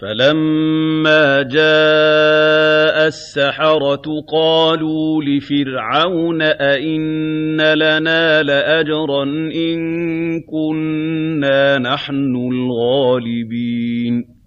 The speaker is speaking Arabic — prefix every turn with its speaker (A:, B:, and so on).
A: فَلَمَّا جَاءَ السَّحَرَةُ قَالُوا لِفِرْعَوْنَ أَئِنَّ لَنَا لَأَجْرًا إِن كُنَّا نَحْنُ الْغَالِبِينَ